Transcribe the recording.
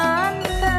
Anta.